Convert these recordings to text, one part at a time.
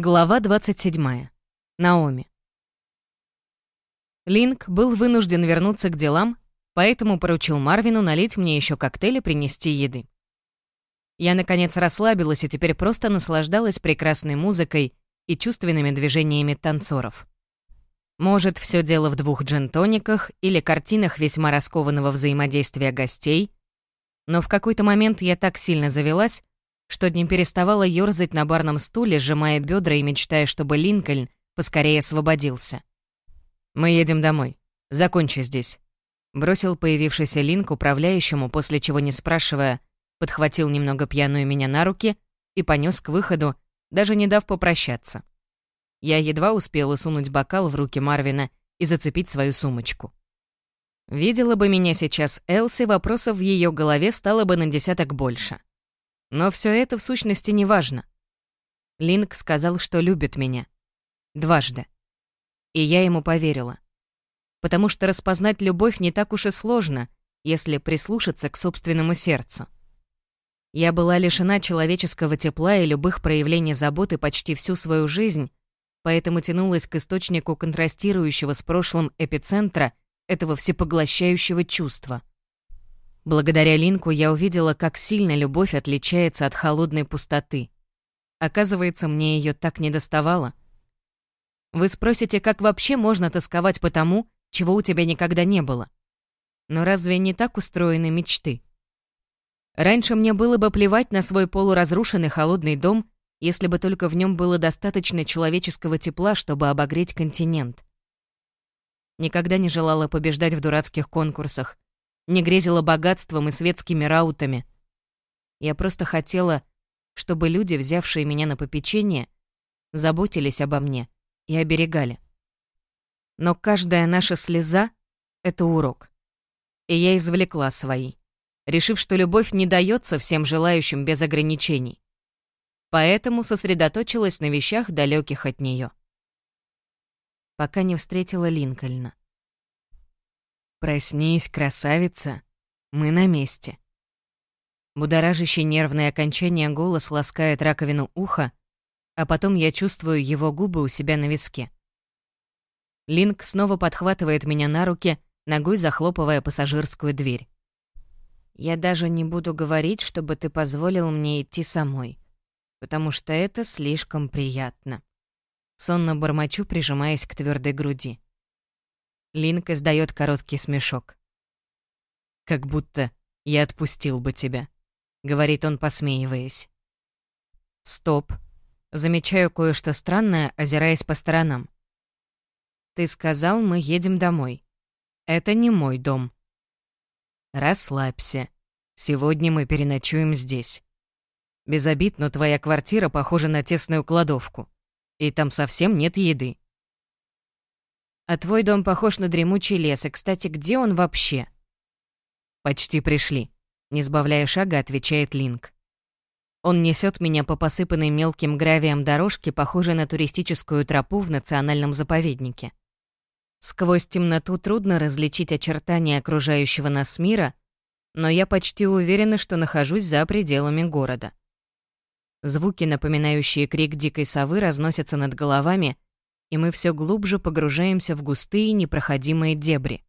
Глава 27. Наоми. Линк был вынужден вернуться к делам, поэтому поручил Марвину налить мне еще коктейль и принести еды. Я, наконец, расслабилась и теперь просто наслаждалась прекрасной музыкой и чувственными движениями танцоров. Может, все дело в двух джентониках или картинах весьма раскованного взаимодействия гостей, но в какой-то момент я так сильно завелась, что не переставала ёрзать на барном стуле, сжимая бедра и мечтая, чтобы Линкольн поскорее освободился. «Мы едем домой. Закончи здесь», — бросил появившийся Линк управляющему, после чего, не спрашивая, подхватил немного пьяную меня на руки и понес к выходу, даже не дав попрощаться. Я едва успела сунуть бокал в руки Марвина и зацепить свою сумочку. Видела бы меня сейчас Элси, вопросов в ее голове стало бы на десяток больше. Но все это в сущности не важно. Линк сказал, что любит меня. Дважды. И я ему поверила. Потому что распознать любовь не так уж и сложно, если прислушаться к собственному сердцу. Я была лишена человеческого тепла и любых проявлений заботы почти всю свою жизнь, поэтому тянулась к источнику контрастирующего с прошлым эпицентра этого всепоглощающего чувства. Благодаря Линку я увидела, как сильно любовь отличается от холодной пустоты. Оказывается, мне ее так не доставало. Вы спросите, как вообще можно тосковать по тому, чего у тебя никогда не было? Но разве не так устроены мечты? Раньше мне было бы плевать на свой полуразрушенный холодный дом, если бы только в нем было достаточно человеческого тепла, чтобы обогреть континент. Никогда не желала побеждать в дурацких конкурсах, не грезила богатством и светскими раутами. Я просто хотела, чтобы люди, взявшие меня на попечение, заботились обо мне и оберегали. Но каждая наша слеза — это урок. И я извлекла свои, решив, что любовь не дается всем желающим без ограничений. Поэтому сосредоточилась на вещах, далеких от нее. Пока не встретила Линкольна. «Проснись, красавица, мы на месте». Будоражащий нервное окончание голос ласкает раковину уха, а потом я чувствую его губы у себя на виске. Линк снова подхватывает меня на руки, ногой захлопывая пассажирскую дверь. «Я даже не буду говорить, чтобы ты позволил мне идти самой, потому что это слишком приятно». Сонно бормочу, прижимаясь к твердой груди. Линк издает короткий смешок. «Как будто я отпустил бы тебя», — говорит он, посмеиваясь. «Стоп. Замечаю кое-что странное, озираясь по сторонам. Ты сказал, мы едем домой. Это не мой дом». «Расслабься. Сегодня мы переночуем здесь. Без обид, но твоя квартира похожа на тесную кладовку. И там совсем нет еды. А твой дом похож на дремучий лес. И, кстати, где он вообще?» «Почти пришли», — не сбавляя шага, отвечает Линк. Он несет меня по посыпанной мелким гравием дорожке, похожей на туристическую тропу в национальном заповеднике. Сквозь темноту трудно различить очертания окружающего нас мира, но я почти уверена, что нахожусь за пределами города. Звуки, напоминающие крик дикой совы, разносятся над головами, и мы все глубже погружаемся в густые непроходимые дебри.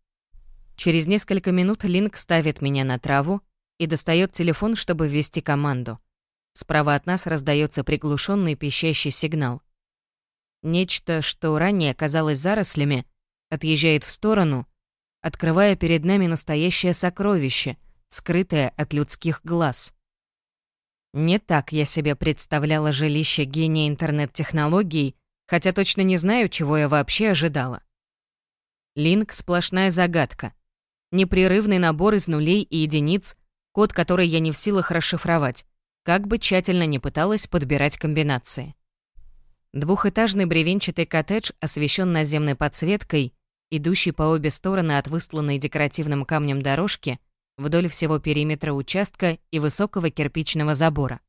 Через несколько минут Линк ставит меня на траву и достает телефон, чтобы ввести команду. Справа от нас раздается приглушенный пищащий сигнал. Нечто, что ранее казалось зарослями, отъезжает в сторону, открывая перед нами настоящее сокровище, скрытое от людских глаз. Не так я себе представляла жилище гения интернет-технологий, хотя точно не знаю, чего я вообще ожидала. Линк — сплошная загадка. Непрерывный набор из нулей и единиц, код который я не в силах расшифровать, как бы тщательно не пыталась подбирать комбинации. Двухэтажный бревенчатый коттедж освещен наземной подсветкой, идущей по обе стороны от высланной декоративным камнем дорожки вдоль всего периметра участка и высокого кирпичного забора.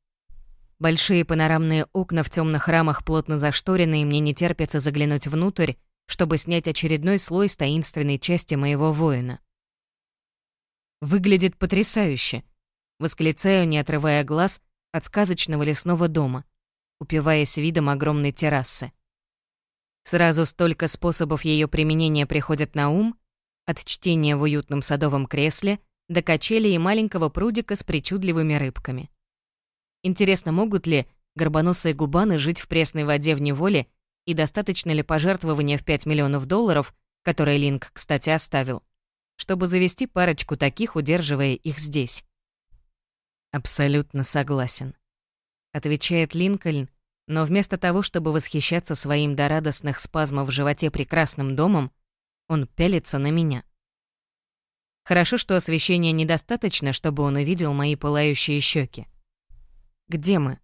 Большие панорамные окна в темных рамах плотно зашторены, и мне не терпится заглянуть внутрь, чтобы снять очередной слой с таинственной части моего воина. «Выглядит потрясающе!» — восклицаю, не отрывая глаз от сказочного лесного дома, упиваясь видом огромной террасы. Сразу столько способов ее применения приходят на ум, от чтения в уютном садовом кресле до качели и маленького прудика с причудливыми рыбками. Интересно, могут ли горбоносые губаны жить в пресной воде в неволе и достаточно ли пожертвования в 5 миллионов долларов, которые Линк, кстати, оставил, чтобы завести парочку таких, удерживая их здесь? «Абсолютно согласен», — отвечает Линкольн, но вместо того, чтобы восхищаться своим до радостных спазмов в животе прекрасным домом, он пялится на меня. Хорошо, что освещения недостаточно, чтобы он увидел мои пылающие щеки. «Где мы?»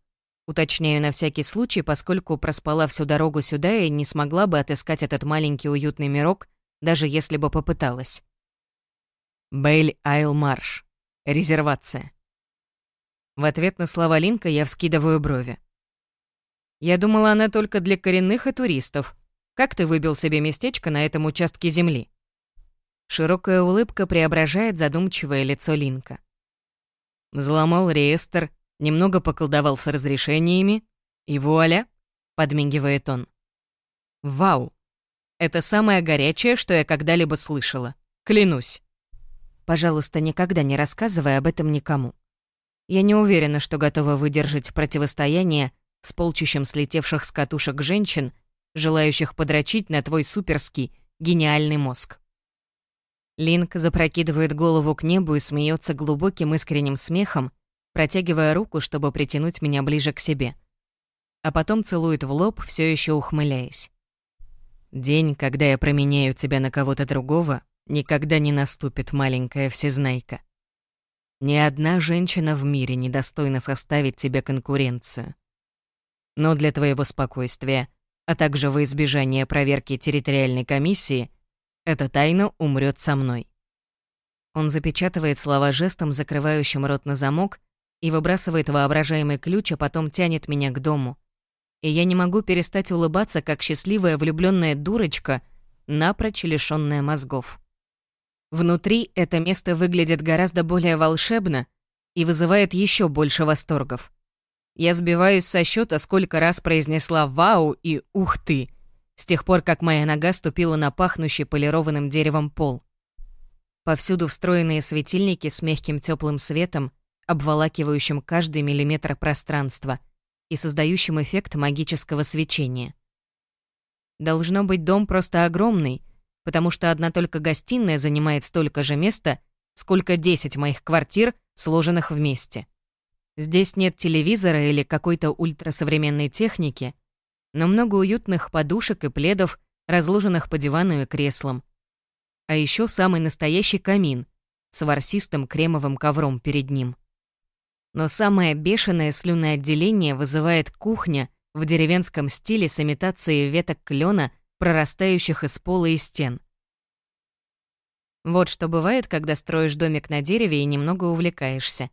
Уточняю на всякий случай, поскольку проспала всю дорогу сюда и не смогла бы отыскать этот маленький уютный мирок, даже если бы попыталась. Бейль Айл Марш. Резервация. В ответ на слова Линка я вскидываю брови. Я думала, она только для коренных и туристов. Как ты выбил себе местечко на этом участке земли? Широкая улыбка преображает задумчивое лицо Линка. Взломал реестр, немного поколдовал с разрешениями, и вуаля, подмигивает он. Вау! Это самое горячее, что я когда-либо слышала. Клянусь. Пожалуйста, никогда не рассказывай об этом никому. Я не уверена, что готова выдержать противостояние с полчищем слетевших с катушек женщин, желающих подрочить на твой суперский, гениальный мозг. Линк запрокидывает голову к небу и смеется глубоким искренним смехом, протягивая руку, чтобы притянуть меня ближе к себе. А потом целует в лоб, все еще ухмыляясь. «День, когда я променяю тебя на кого-то другого, никогда не наступит, маленькая всезнайка. Ни одна женщина в мире не достойна составить тебе конкуренцию. Но для твоего спокойствия, а также во избежание проверки территориальной комиссии, эта тайна умрет со мной». Он запечатывает слова жестом, закрывающим рот на замок, и выбрасывает воображаемый ключ, а потом тянет меня к дому. И я не могу перестать улыбаться, как счастливая влюбленная дурочка, напрочь лишённая мозгов. Внутри это место выглядит гораздо более волшебно и вызывает еще больше восторгов. Я сбиваюсь со счета, сколько раз произнесла «Вау» и «Ух ты!» с тех пор, как моя нога ступила на пахнущий полированным деревом пол. Повсюду встроенные светильники с мягким теплым светом, обволакивающим каждый миллиметр пространства и создающим эффект магического свечения. Должно быть, дом просто огромный, потому что одна только гостиная занимает столько же места, сколько 10 моих квартир, сложенных вместе. Здесь нет телевизора или какой-то ультрасовременной техники, но много уютных подушек и пледов, разложенных по дивану и креслам. А еще самый настоящий камин с ворсистым кремовым ковром перед ним. Но самое бешеное слюноотделение вызывает кухня в деревенском стиле с имитацией веток клена, прорастающих из пола и стен. Вот что бывает, когда строишь домик на дереве и немного увлекаешься.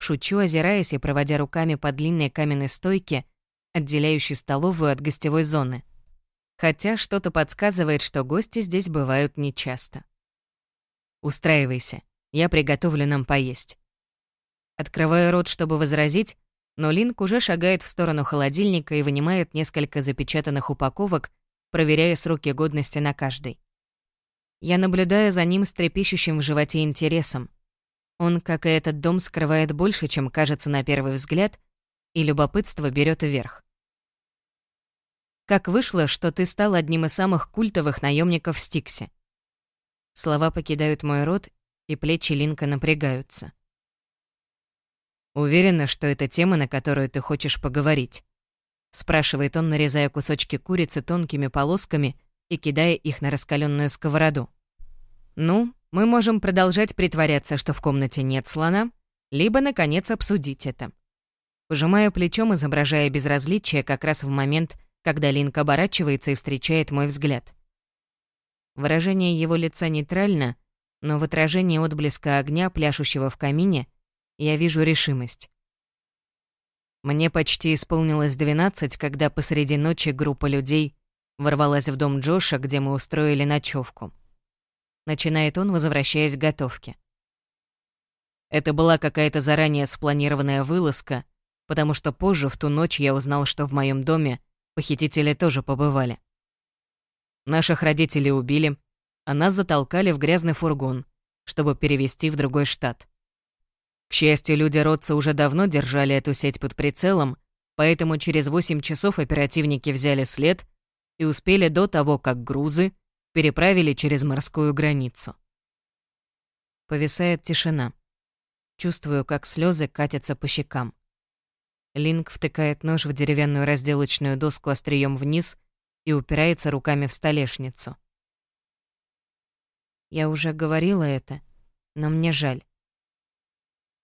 Шучу, озираясь и проводя руками по длинной каменной стойке, отделяющей столовую от гостевой зоны. Хотя что-то подсказывает, что гости здесь бывают нечасто. Устраивайся, я приготовлю нам поесть. Открываю рот, чтобы возразить, но Линк уже шагает в сторону холодильника и вынимает несколько запечатанных упаковок, проверяя сроки годности на каждой. Я наблюдаю за ним с трепещущим в животе интересом. Он, как и этот дом, скрывает больше, чем кажется на первый взгляд, и любопытство берет вверх. Как вышло, что ты стал одним из самых культовых наемников в Стиксе? Слова покидают мой рот, и плечи Линка напрягаются. «Уверена, что это тема, на которую ты хочешь поговорить?» Спрашивает он, нарезая кусочки курицы тонкими полосками и кидая их на раскаленную сковороду. «Ну, мы можем продолжать притворяться, что в комнате нет слона, либо, наконец, обсудить это». Пожимаю плечом, изображая безразличие как раз в момент, когда Линк оборачивается и встречает мой взгляд. Выражение его лица нейтрально, но в отражении отблеска огня, пляшущего в камине, я вижу решимость. Мне почти исполнилось 12, когда посреди ночи группа людей ворвалась в дом Джоша, где мы устроили ночевку. Начинает он, возвращаясь к готовке. Это была какая-то заранее спланированная вылазка, потому что позже в ту ночь я узнал, что в моем доме похитители тоже побывали. Наших родителей убили, а нас затолкали в грязный фургон, чтобы перевести в другой штат. К счастью, люди Ротца уже давно держали эту сеть под прицелом, поэтому через 8 часов оперативники взяли след и успели до того, как грузы переправили через морскую границу. Повисает тишина. Чувствую, как слезы катятся по щекам. Линк втыкает нож в деревянную разделочную доску острием вниз и упирается руками в столешницу. Я уже говорила это, но мне жаль.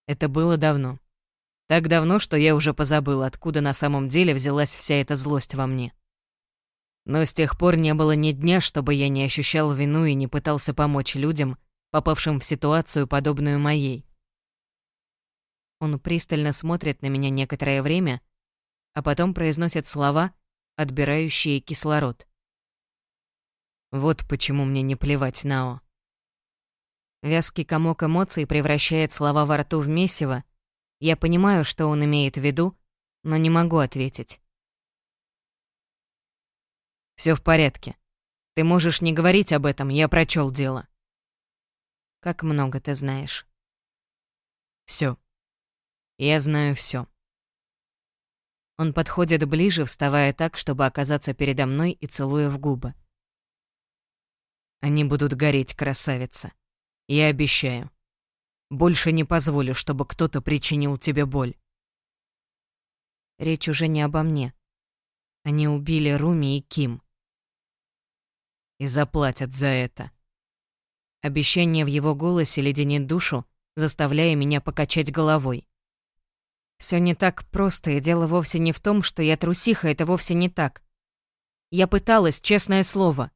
Это было давно. Так давно, что я уже позабыл, откуда на самом деле взялась вся эта злость во мне. Но с тех пор не было ни дня, чтобы я не ощущал вину и не пытался помочь людям, попавшим в ситуацию, подобную моей. Он пристально смотрит на меня некоторое время, а потом произносит слова, отбирающие кислород. Вот почему мне не плевать, Нао. Вязкий комок эмоций превращает слова во рту в месиво. Я понимаю, что он имеет в виду, но не могу ответить. Все в порядке. Ты можешь не говорить об этом, я прочел дело. Как много ты знаешь. Все. Я знаю все. Он подходит ближе, вставая так, чтобы оказаться передо мной и целуя в губы. Они будут гореть, красавица. Я обещаю. Больше не позволю, чтобы кто-то причинил тебе боль. Речь уже не обо мне. Они убили Руми и Ким. И заплатят за это. Обещание в его голосе леденит душу, заставляя меня покачать головой. Все не так просто, и дело вовсе не в том, что я трусиха, это вовсе не так. Я пыталась, честное слово.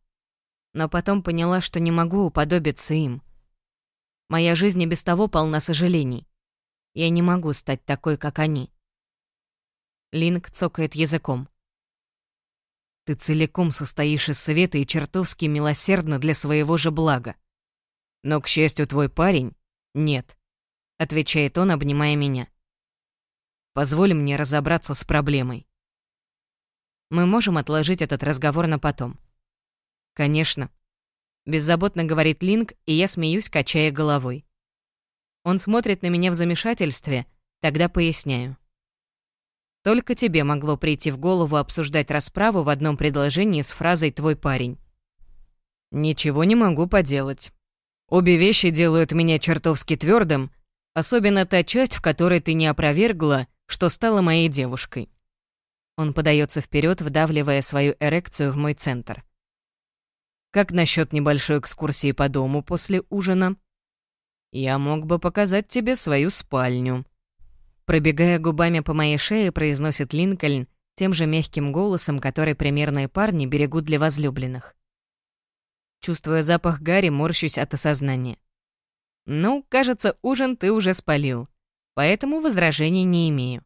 Но потом поняла, что не могу уподобиться им. Моя жизнь и без того полна сожалений. Я не могу стать такой, как они. Линк цокает языком. Ты целиком состоишь из света и чертовски милосердна для своего же блага. Но, к счастью, твой парень — нет, — отвечает он, обнимая меня. Позволь мне разобраться с проблемой. Мы можем отложить этот разговор на потом. Конечно, Беззаботно говорит Линк, и я смеюсь, качая головой. Он смотрит на меня в замешательстве, тогда поясняю. Только тебе могло прийти в голову обсуждать расправу в одном предложении с фразой «твой парень». Ничего не могу поделать. Обе вещи делают меня чертовски твердым, особенно та часть, в которой ты не опровергла, что стала моей девушкой. Он подается вперед, вдавливая свою эрекцию в мой центр. Как насчет небольшой экскурсии по дому после ужина? Я мог бы показать тебе свою спальню. Пробегая губами по моей шее, произносит Линкольн тем же мягким голосом, который примерные парни берегут для возлюбленных. Чувствуя запах Гарри, морщусь от осознания. «Ну, кажется, ужин ты уже спалил, поэтому возражений не имею».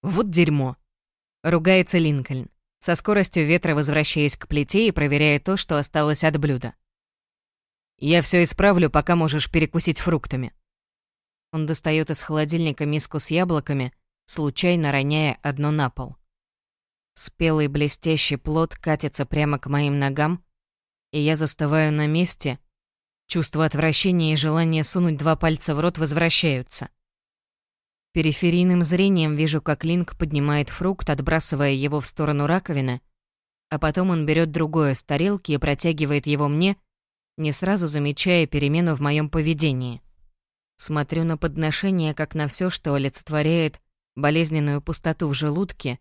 «Вот дерьмо!» — ругается Линкольн со скоростью ветра возвращаясь к плите и проверяя то, что осталось от блюда. «Я все исправлю, пока можешь перекусить фруктами». Он достает из холодильника миску с яблоками, случайно роняя одно на пол. Спелый блестящий плод катится прямо к моим ногам, и я застываю на месте. Чувство отвращения и желание сунуть два пальца в рот возвращаются. Периферийным зрением вижу, как Линк поднимает фрукт, отбрасывая его в сторону раковины, а потом он берет другое с тарелки и протягивает его мне, не сразу замечая перемену в моем поведении. Смотрю на подношение, как на все, что олицетворяет болезненную пустоту в желудке,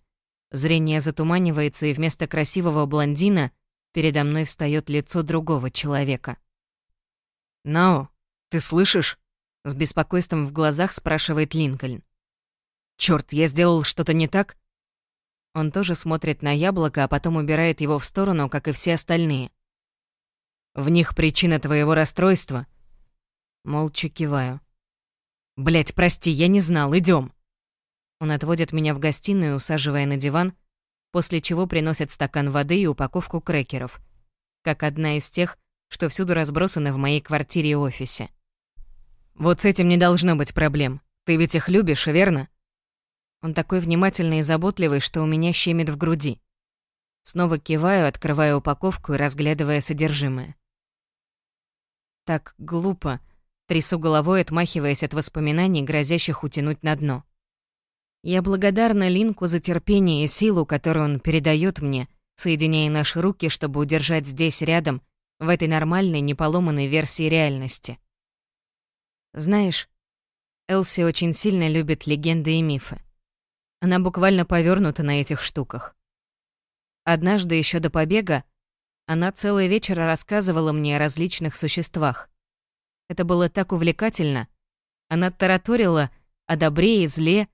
зрение затуманивается, и вместо красивого блондина передо мной встает лицо другого человека. «Нао, ты слышишь?» С беспокойством в глазах спрашивает Линкольн. «Чёрт, я сделал что-то не так?» Он тоже смотрит на яблоко, а потом убирает его в сторону, как и все остальные. «В них причина твоего расстройства?» Молча киваю. Блять, прости, я не знал, идем. Он отводит меня в гостиную, усаживая на диван, после чего приносит стакан воды и упаковку крекеров, как одна из тех, что всюду разбросаны в моей квартире и офисе. Вот с этим не должно быть проблем. Ты ведь их любишь, верно? Он такой внимательный и заботливый, что у меня щемит в груди. Снова киваю, открывая упаковку и разглядывая содержимое. Так глупо, трясу головой, отмахиваясь от воспоминаний, грозящих утянуть на дно. Я благодарна Линку за терпение и силу, которую он передает мне, соединяя наши руки, чтобы удержать здесь рядом, в этой нормальной, неполоманной версии реальности. Знаешь, Элси очень сильно любит легенды и мифы. Она буквально повернута на этих штуках. Однажды еще до побега она целый вечер рассказывала мне о различных существах. Это было так увлекательно. Она тараторила о добре и зле,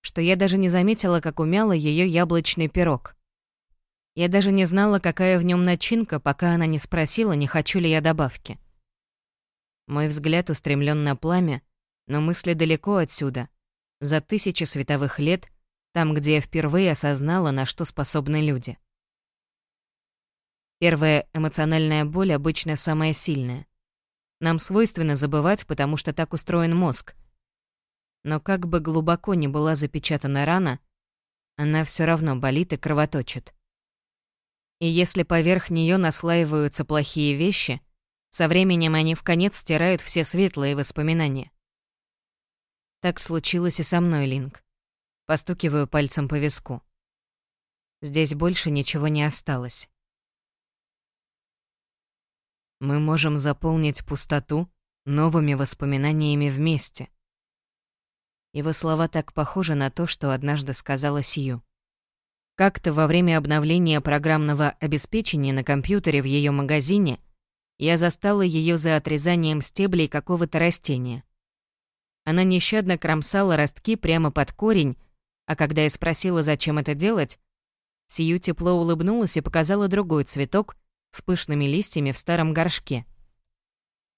что я даже не заметила, как умяла ее яблочный пирог. Я даже не знала, какая в нем начинка, пока она не спросила, не хочу ли я добавки. Мой взгляд устремлен на пламя, но мысли далеко отсюда, за тысячи световых лет, там, где я впервые осознала, на что способны люди. Первая эмоциональная боль обычно самая сильная. Нам свойственно забывать, потому что так устроен мозг. Но как бы глубоко ни была запечатана рана, она все равно болит и кровоточит. И если поверх нее наслаиваются плохие вещи, со временем они в конец стирают все светлые воспоминания. Так случилось и со мной, Линк. Постукиваю пальцем по виску. Здесь больше ничего не осталось. Мы можем заполнить пустоту новыми воспоминаниями вместе. Его слова так похожи на то, что однажды сказала Сью. Как-то во время обновления программного обеспечения на компьютере в ее магазине я застала ее за отрезанием стеблей какого-то растения. Она нещадно кромсала ростки прямо под корень, а когда я спросила, зачем это делать, Сью тепло улыбнулась и показала другой цветок, с пышными листьями в старом горшке.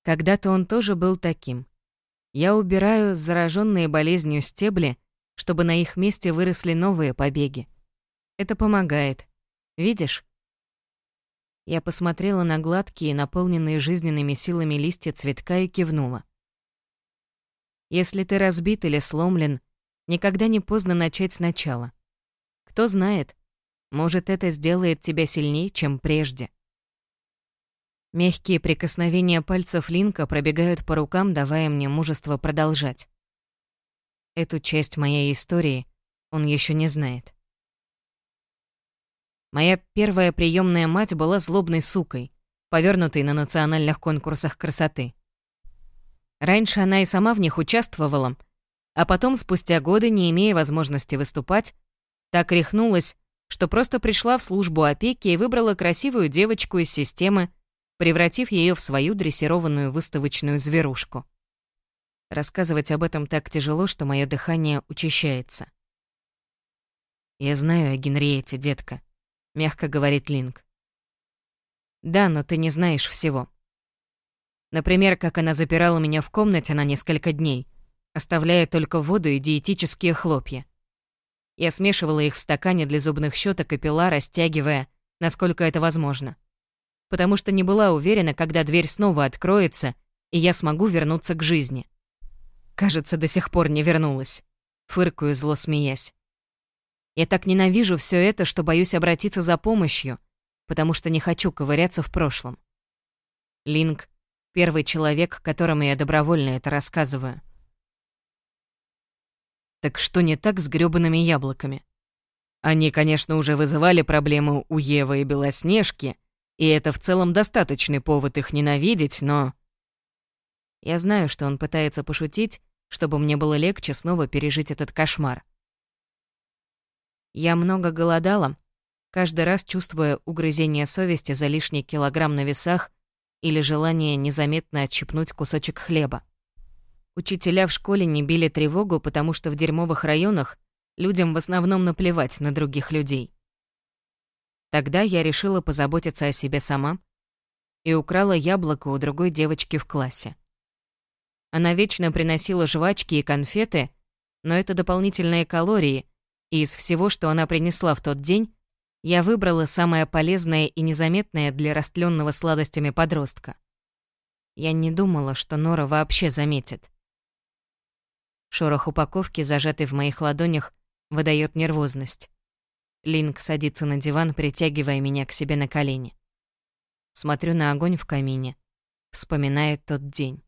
Когда-то он тоже был таким. Я убираю зараженные болезнью стебли, чтобы на их месте выросли новые побеги. Это помогает. Видишь? Я посмотрела на гладкие, наполненные жизненными силами листья цветка и кивнула. Если ты разбит или сломлен, никогда не поздно начать сначала. Кто знает, может, это сделает тебя сильнее, чем прежде. Мягкие прикосновения пальцев Линка пробегают по рукам, давая мне мужество продолжать. Эту часть моей истории он еще не знает. Моя первая приемная мать была злобной сукой, повернутой на национальных конкурсах красоты. Раньше она и сама в них участвовала, а потом, спустя годы, не имея возможности выступать, так рехнулась, что просто пришла в службу опеки и выбрала красивую девочку из системы, превратив ее в свою дрессированную выставочную зверушку. Рассказывать об этом так тяжело, что мое дыхание учащается. «Я знаю о Генриете, детка», — мягко говорит Линк. «Да, но ты не знаешь всего. Например, как она запирала меня в комнате на несколько дней, оставляя только воду и диетические хлопья. Я смешивала их в стакане для зубных щеток и пила, растягивая, насколько это возможно потому что не была уверена, когда дверь снова откроется, и я смогу вернуться к жизни. Кажется, до сих пор не вернулась. Фыркаю, зло смеясь. Я так ненавижу все это, что боюсь обратиться за помощью, потому что не хочу ковыряться в прошлом. Линк — первый человек, которому я добровольно это рассказываю. Так что не так с грёбаными яблоками? Они, конечно, уже вызывали проблемы у Евы и Белоснежки, и это в целом достаточный повод их ненавидеть, но... Я знаю, что он пытается пошутить, чтобы мне было легче снова пережить этот кошмар. Я много голодала, каждый раз чувствуя угрызение совести за лишний килограмм на весах или желание незаметно отщипнуть кусочек хлеба. Учителя в школе не били тревогу, потому что в дерьмовых районах людям в основном наплевать на других людей. Тогда я решила позаботиться о себе сама и украла яблоко у другой девочки в классе. Она вечно приносила жвачки и конфеты, но это дополнительные калории, и из всего, что она принесла в тот день, я выбрала самое полезное и незаметное для растленного сладостями подростка. Я не думала, что Нора вообще заметит. Шорох упаковки, зажатый в моих ладонях, выдает нервозность. Линк садится на диван, притягивая меня к себе на колени. Смотрю на огонь в камине. Вспоминает тот день.